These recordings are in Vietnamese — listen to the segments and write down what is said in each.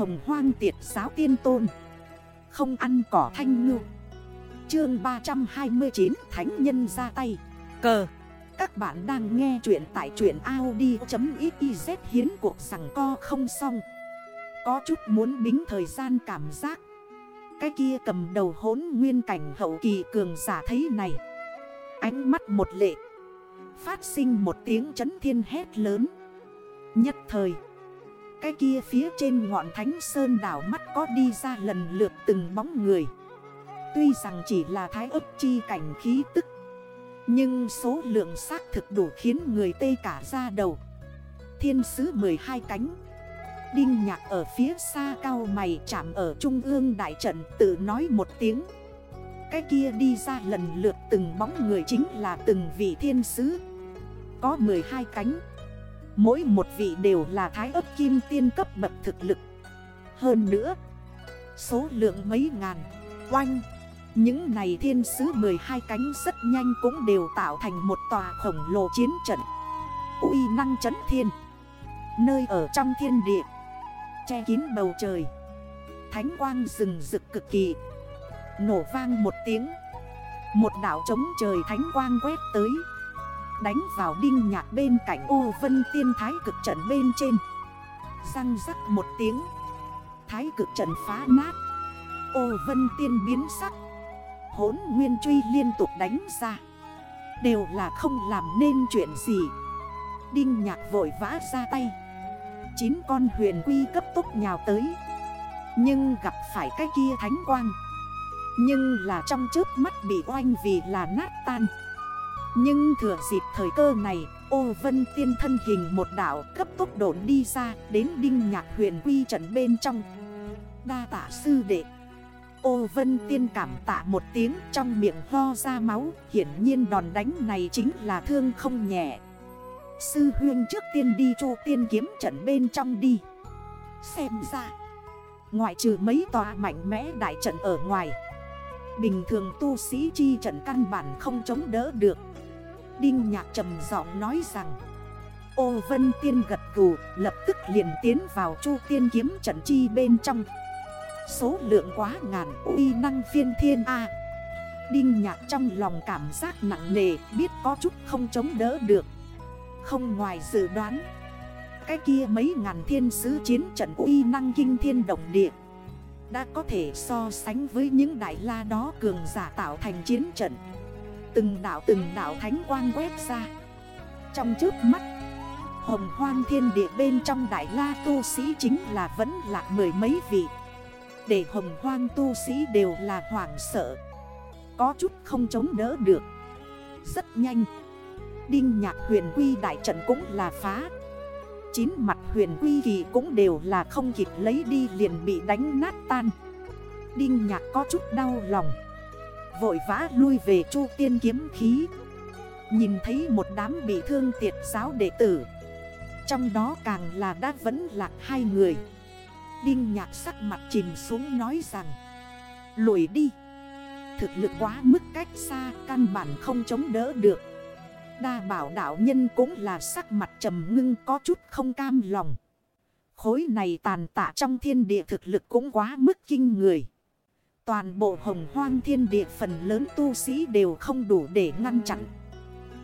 Hồng hoang tiệt giáo tiên tôn. Không ăn cỏ thanh ngư. Chương 329 Thánh nhân ra tay. Cờ. Các bạn đang nghe chuyện tại chuyện Audi.xyz hiến cuộc sẵn co không xong. Có chút muốn bính thời gian cảm giác. Cái kia cầm đầu hốn nguyên cảnh hậu kỳ cường giả thấy này. Ánh mắt một lệ. Phát sinh một tiếng chấn thiên hét lớn. Nhất thời cái kia phía trên ngọn thánh sơn đảo mắt có đi ra lần lượt từng bóng người. Tuy rằng chỉ là thái ấp chi cảnh khí tức, Nhưng số lượng xác thực đủ khiến người tê cả ra đầu. Thiên sứ 12 cánh, Đinh nhạc ở phía xa cao mày chạm ở trung ương đại trận tự nói một tiếng. Cái kia đi ra lần lượt từng bóng người chính là từng vị thiên sứ. Có 12 cánh Mỗi một vị đều là thái ấp kim tiên cấp bậc thực lực. Hơn nữa, Số lượng mấy ngàn, Oanh. Những này thiên sứ 12 cánh rất nhanh cũng đều tạo thành một tòa khổng lồ chiến trận. Uy năng chấn thiên. Nơi ở trong thiên địa. Che kín bầu trời. Thánh quang rừng rực cực kỳ. Nổ vang một tiếng. Một đảo trống trời thánh quang quét tới. Đánh vào đinh nhạc bên cạnh ô vân tiên thái cực trận bên trên. Răng rắc một tiếng. Thái cực trận phá nát. Ô vân tiên biến sắc. Hốn nguyên truy liên tục đánh ra. Đều là không làm nên chuyện gì. Đinh nhạc vội vã ra tay. Chín con huyền quy cấp tốc nhào tới. Nhưng gặp phải cái kia thánh quang. Nhưng là trong trước mắt bị oanh vì là nát tan nhưng thừa dịp thời cơ này, Ô vân tiên thân hình một đảo cấp tốc độn đi ra Đến đinh nhạc huyền quy trận bên trong. Đa tạ sư đệ. Ô vân tiên cảm tạ một tiếng trong miệng ho ra máu, Hiển nhiên đòn đánh này chính là thương không nhẹ. Sư huyên trước tiên đi chu tiên kiếm trận bên trong đi. Xem ra, Ngoại trừ mấy tòa mạnh mẽ đại trận ở ngoài Bình thường tu sĩ chi trận căn bản không chống đỡ được. Đinh nhạc trầm giọng nói rằng, Ô vân tiên gật gù, lập tức liền tiến vào chu tiên kiếm trận chi bên trong. Số lượng quá ngàn, uy năng phiên thiên A. Đinh nhạc trong lòng cảm giác nặng nề, biết có chút không chống đỡ được. Không ngoài dự đoán, Cái kia mấy ngàn thiên sứ chiến trận uy năng kinh thiên động địa. Đã có thể so sánh với những đại la đó cường giả tạo thành chiến trận. Từng đảo từng đảo thánh quang quét ra. Trong trước mắt, Hồng hoang thiên địa bên trong đại la tu sĩ chính là vẫn lạc mười mấy vị. Để hồng hoang tu sĩ đều là hoảng sợ. Có chút không chống đỡ được. Rất nhanh, Đinh nhạc huyền quy đại trận cũng là phá. Chín mặt huyền quy kỳ cũng đều là không kịp lấy đi liền bị đánh nát tan. Đinh nhạc có chút đau lòng. Vội vã lui về chu tiên kiếm khí. Nhìn thấy một đám bị thương tiệt giáo đệ tử. Trong đó càng là đã vẫn lạc hai người. Đinh nhạc sắc mặt chìm xuống nói rằng, Lùi đi. Thực lực quá mức cách xa, Căn bản không chống đỡ được. Đa bảo đạo nhân cũng là sắc mặt trầm ngưng có chút không cam lòng. Khối này tàn tạ trong thiên địa thực lực cũng quá mức kinh người. Toàn bộ hồng hoang thiên địa phần lớn tu sĩ đều không đủ để ngăn chặn.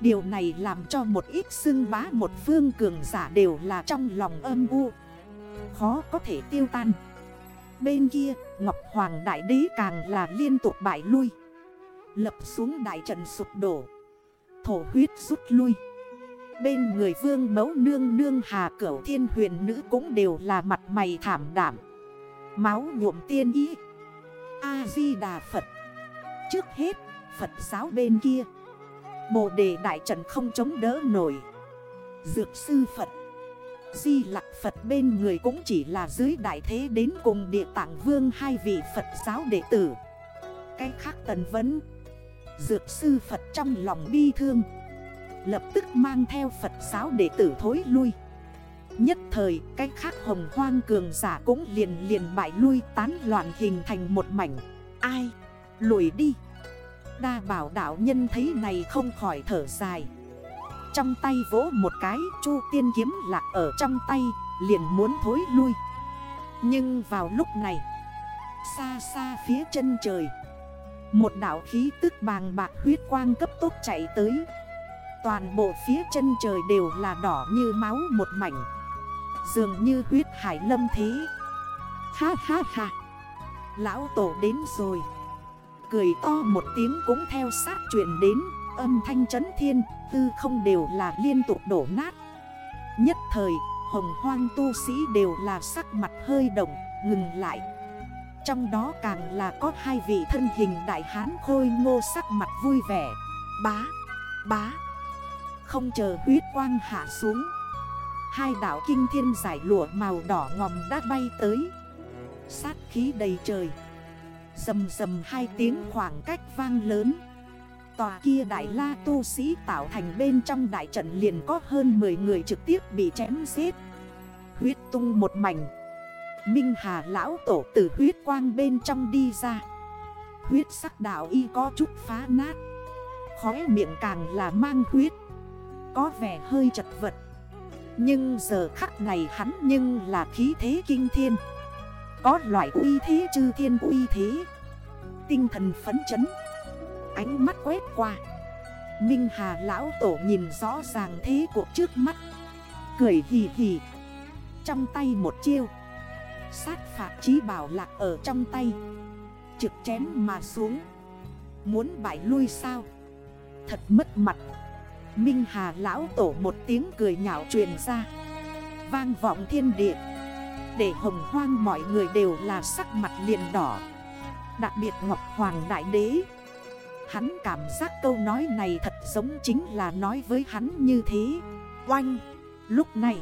Điều này làm cho một ít xưng bá một phương cường giả đều là trong lòng âm u. Khó có thể tiêu tan. Bên kia, Ngọc Hoàng Đại Đế càng là liên tục bại lui. Lập xuống đại trận sụp đổ. Thổ huyết rút lui. Bên người vương mẫu nương nương hà cửu thiên huyền nữ cũng đều là mặt mày thảm đảm Máu nhuộm tiên ý. A-di-đà Phật. Trước hết, Phật giáo bên kia. Bồ đề đại trận không chống đỡ nổi. Dược sư Phật. Di lạc Phật bên người cũng chỉ là dưới đại thế đến cùng địa tạng vương hai vị Phật giáo đệ tử. Cái khác tần vấn Dược sư Phật trong lòng bi thương. Lập tức mang theo Phật giáo đệ tử thối lui. Nhất thời cách khác hồng hoang cường giả cũng liền liền bại lui, tán loạn hình thành một mảnh. Ai? Lùi đi. Đa bảo đạo nhân thấy này không khỏi thở dài. Trong tay vỗ một cái, chu tiên kiếm lạc ở trong tay, liền muốn thối lui. Nhưng vào lúc này, Xa xa phía chân trời một đảo khí tức bàng bạc huyết quang cấp tốc chạy tới. Toàn bộ phía chân trời đều là đỏ như máu một mảnh. Dường như huyết hải lâm thế. Ha ha ha. Lão tổ đến rồi. Cười to một tiếng cũng theo sát chuyện đến. Âm thanh chấn thiên, Tư không đều là liên tục đổ nát. Nhất thời, Hồng hoang tu sĩ đều là sắc mặt hơi động, Ngừng lại. Trong đó càng là có hai vị thân hình đại hán khôi ngô sắc mặt vui vẻ. Bá Bá. Không chờ huyết quang hạ xuống. Hai đảo kinh thiên giải lụa màu đỏ ngòm đã bay tới. Sát khí đầy trời. Dầm dầm hai tiếng khoảng cách vang lớn. Tòa kia đại la tu sĩ tạo thành bên trong đại trận liền có hơn 10 người trực tiếp bị chém giết. Huyết tung một mảnh. Minh Hà lão tổ từ huyết quang bên trong đi ra. Huyết sắc đạo y có chút phá nát. Khóe miệng càng là mang huyết. Có vẻ hơi chật vật. Nhưng giờ khắc này hắn nhưng là khí thế kinh thiên. Có loại uy thế chư thiên uy thế. Tinh thần phấn chấn. Ánh mắt quét qua. Minh Hà lão tổ nhìn rõ ràng thế cuộc trước mắt. Cười hì hì. Trong tay một chiêu. Sát phạt trí bảo lạc ở trong tay. Trực chém mà xuống. Muốn bại lui sao? Thật mất mặt. Minh Hà lão tổ một tiếng cười nhạo truyền ra. Vang vọng thiên địa. Để hồng hoang mọi người đều là sắc mặt liền đỏ. Đặc biệt Ngọc Hoàng Đại Đế. Hắn cảm giác câu nói này thật giống chính là nói với hắn như thế. Oanh! Lúc này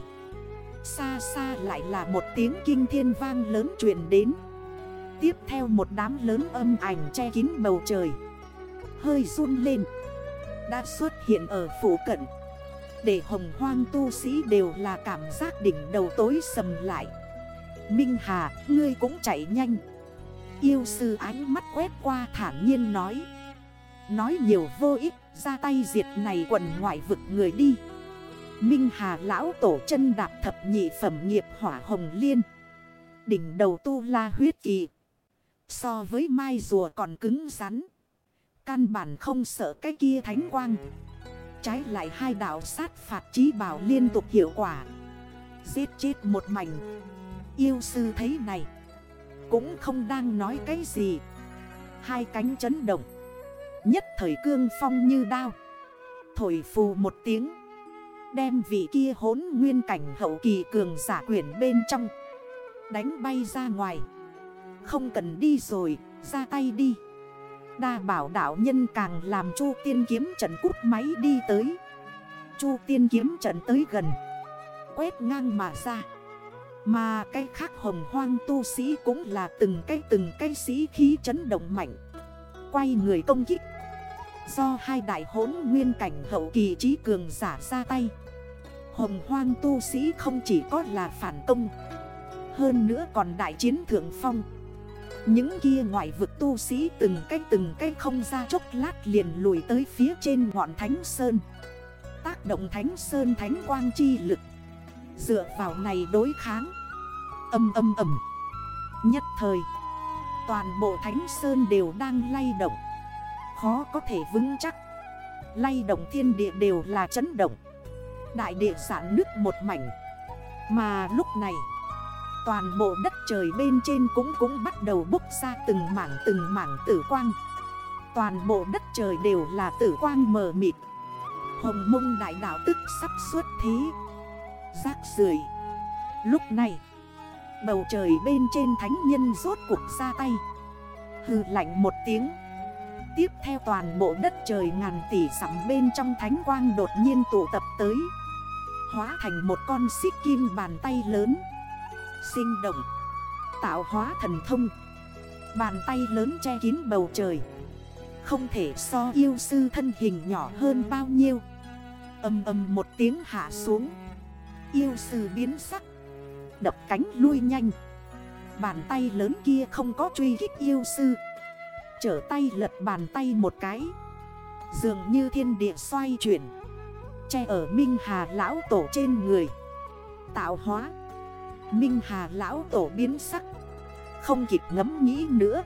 Xa xa lại là một tiếng kinh thiên vang lớn truyền đến. Tiếp theo một đám lớn âm ảnh che kín bầu trời. Hơi run lên. Đã xuất hiện ở phủ cận. Để hồng hoang tu sĩ đều là cảm giác đỉnh đầu tối sầm lại. Minh Hà, ngươi cũng chạy nhanh. Yêu sư ánh mắt quét qua thản nhiên nói. Nói nhiều vô ích ra tay diệt này quần ngoại vực người đi. Minh Hà lão tổ chân đạp thập nhị phẩm nghiệp hỏa hồng liên. Đỉnh đầu tu la huyết kỳ. So với mai rùa còn cứng rắn. Căn bản không sợ cái kia thánh quang. Trái lại hai đạo sát phạt trí bảo liên tục hiệu quả. Giết chết một mảnh. Yêu sư thấy này. Cũng không đang nói cái gì. Hai cánh chấn động. Nhất thời cương phong như đao. Thổi phù một tiếng. Đem vị kia hốn nguyên cảnh hậu kỳ cường giả quyển bên trong Đánh bay ra ngoài. Không cần đi rồi, ra tay đi. Đa bảo đảo nhân càng làm chu tiên kiếm trận cút máy đi tới. Chu tiên kiếm trận tới gần Quét ngang mà ra. Mà cái khác hồng hoang tu sĩ cũng là từng cái từng cái sĩ khí chấn động mạnh Quay người công kích. Do hai đại hốn nguyên cảnh hậu kỳ trí cường giả ra tay Hồng hoang tu sĩ không chỉ có là phản công, Hơn nữa còn đại chiến thượng phong. Những kia ngoại vực tu sĩ từng cách từng cách không ra chốc lát liền lùi tới phía trên ngọn thánh sơn. Tác động thánh sơn thánh quang chi lực, Dựa vào này đối kháng. Âm âm ầm Nhất thời, Toàn bộ thánh sơn đều đang lay động. Khó có thể vững chắc. Lay động thiên địa đều là chấn động. Đại địa sản nước một mảnh. Mà lúc này, Toàn bộ đất trời bên trên cũng cũng bắt đầu bốc ra từng mảng từng mảng tử quang. Toàn bộ đất trời đều là tử quang mờ mịt. Hồng mông đại đảo tức sắp xuất thế. Giác rưởi. Lúc này, Bầu trời bên trên thánh nhân rốt cuộc ra tay. Hư lạnh một tiếng. Tiếp theo toàn bộ đất trời ngàn tỷ sắm bên trong thánh quang đột nhiên tụ tập tới. Hóa thành một con xích kim bàn tay lớn. Sinh động. Tạo hóa thần thông. Bàn tay lớn che kín bầu trời. Không thể so yêu sư thân hình nhỏ hơn bao nhiêu. Âm âm một tiếng hạ xuống. Yêu sư biến sắc. Đập cánh lui nhanh. Bàn tay lớn kia không có truy kích yêu sư. Chở tay lật bàn tay một cái. Dường như thiên địa xoay chuyển. Che ở Minh Hà lão tổ trên người. Tạo hóa. Minh Hà lão tổ biến sắc. Không kịp ngấm nghĩ nữa.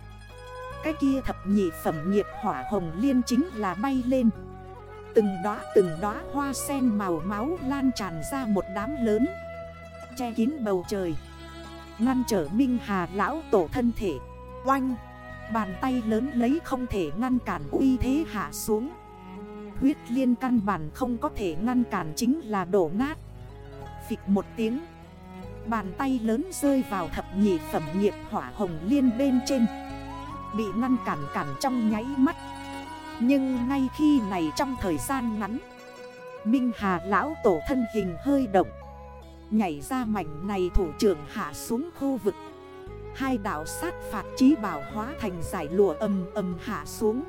Cái kia thập nhị phẩm nghiệp hỏa hồng liên chính là bay lên. Từng đóa từng đóa hoa sen màu máu lan tràn ra một đám lớn. Che kín bầu trời. Ngăn trở Minh Hà lão tổ thân thể. Oanh! Bàn tay lớn lấy không thể ngăn cản uy thế hạ xuống. Huyết liên căn bản không có thể ngăn cản chính là đổ nát. Phịch một tiếng, Bàn tay lớn rơi vào thập nhị phẩm nghiệp hỏa hồng liên bên trên. Bị ngăn cản cản trong nháy mắt. Nhưng ngay khi này trong thời gian ngắn, Minh Hà lão tổ thân hình hơi động. Nhảy ra mảnh này thủ trưởng hạ xuống khu vực. Hai đảo sát phạt trí bảo hóa thành giải lụa âm âm hạ xuống.